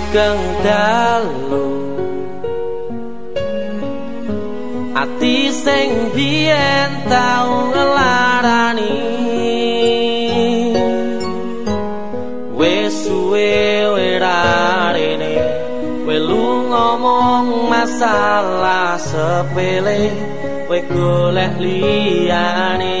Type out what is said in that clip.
Sugeng dalu. Ati sing biyen tau ngelarani. Wis suwe werarene welu ngomong masalah sepele we golek liyane